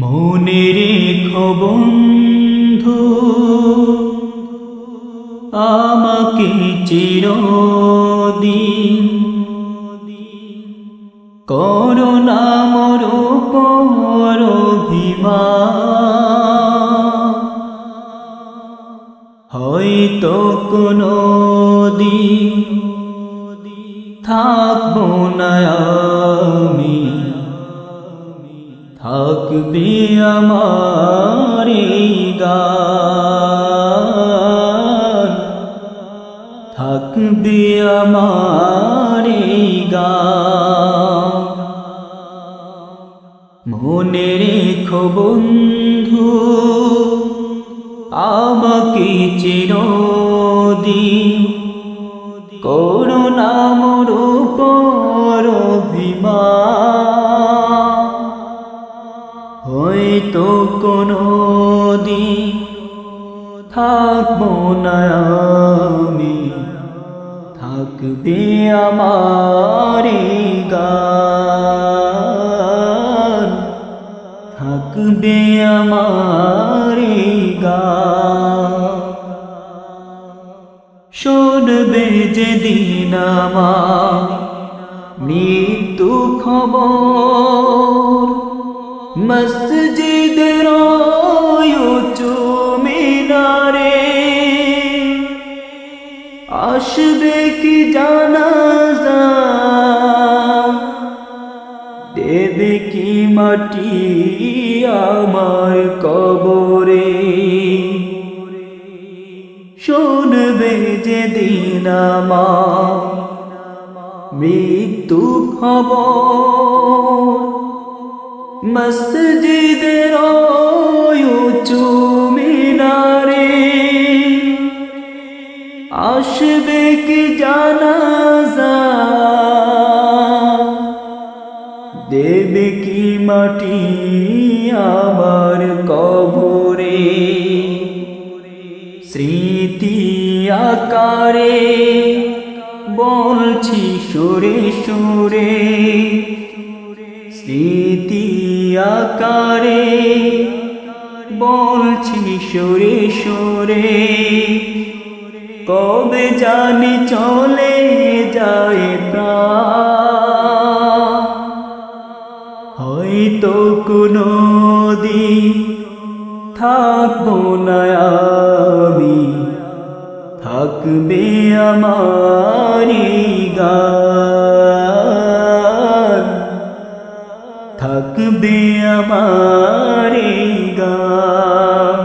মনে রেখো বন্ধু আমাকে চিরদিন করোনা মর পর হয়তো কোনো থাকবে আমার গান। থাকবে আমার গান। মনে রেখো বন্ধু আমাকে চিরদিন করুণা মোর কোনো দিন থাকব না আমি। থাকবে আমার গান। থাকবে আমার গান। শুনবে যেদিন আমার মৃত্যু খবর। মসজিদের উঁচু মিনারে আসবে কি জানাজা? দেবে কি মাটি আমার কবরে? শুনবে যেদিন আমার মৃত্যু খবর। মসজিদের উঁচু মিনারে আসবে কি জানাজা? দেবে কি মাটি আমার কবরে? স্মৃতি আকারে বলছি সুরে সুরে। স্মৃতি আকারে বলছি, সুরে সুরে। কবে জানি চলে যায় হয়তো কোনো দিন থাকব না আমি। থাকবে আমার থাকবে আমার গান।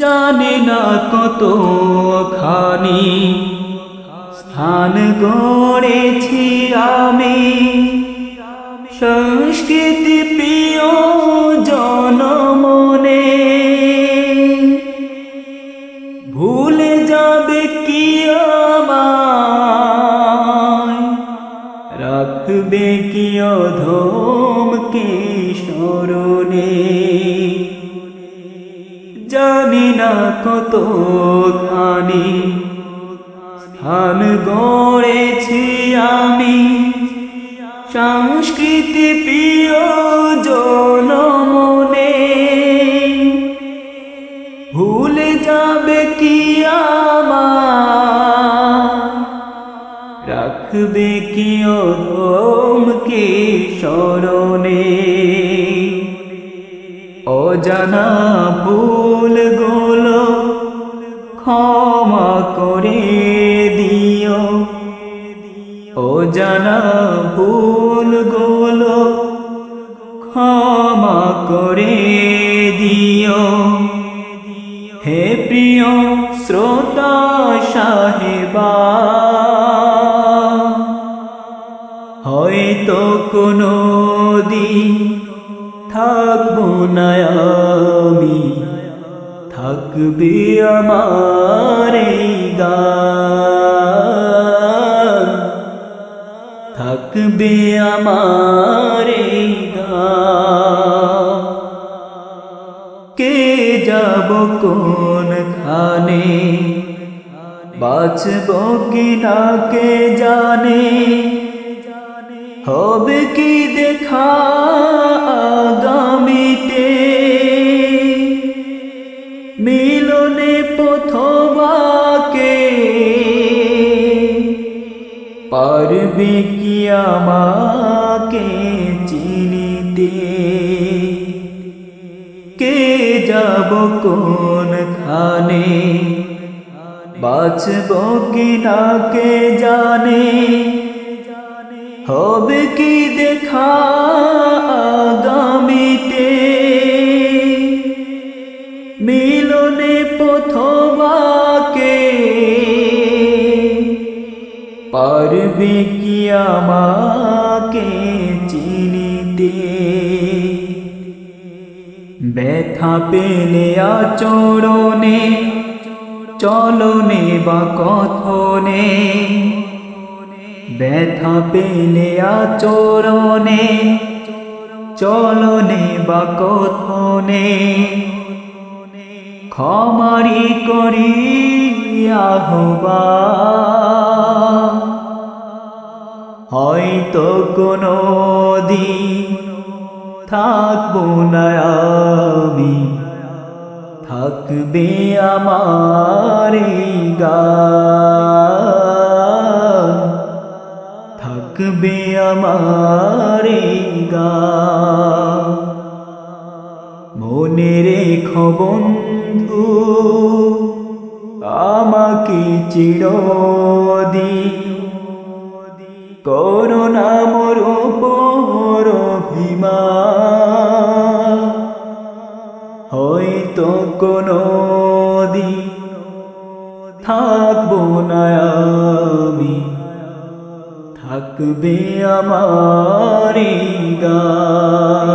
জানি না কত খানি স্থান গড়েছি আমি। সংস্কৃতি প্রিয় জনমনে রাখবে কি অধমকে স্মরণে? জানি না কত খানি স্থান গড়েছি আমি। সংস্কৃতি প্রিয় জনমনে। ভুলে যাবে কি আমার রাখবে কি ওমকে স্মরণে? অজানা ভুলগুলো ক্ষমা করে দিও। অজানা ভুলগুলো ক্ষমা করে দিও। হে প্রিয় শ্রোতা সাহেবা কোনো দিন থাকব না আমি। থাকবে আমার গান। থাকবে আমার গান। কে যাব কোন খানে বাঁচব কি না কে জানে? হবে কি দেখা আগামীতে? মিলনে পথবাকে পারবে কি আমাকে চিনিতে? কে যাব কোন খানে বাঁচব কি না কে জানে? হবে কি দেখা আগামীতে? মিলনে পথবাকে পারবে কি আমাকে চিনিতে? ব্যথা পেলে আচরণে, চলনে বা কথনে ব্যথা পেলে আচরণে, চলনে বা কথনে ক্ষমারি করি আহবা হয়তো কোনো দিন থাকব না আমি, থাকবে আমার এই থাকবে আমার গান মনে রেখো বন্ধু, আমাকে চিরদি করোনা মোর পর হয়তো কোনো দিন থাকব না আমি। থাকবে আমার গান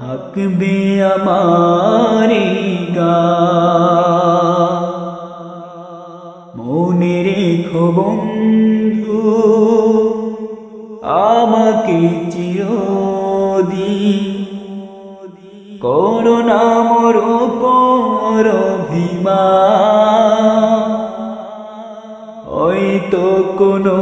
থাকবে আমার গান মনে রেখো বন্ধু আমাকে চিরদি করোনা মোর পর কোনো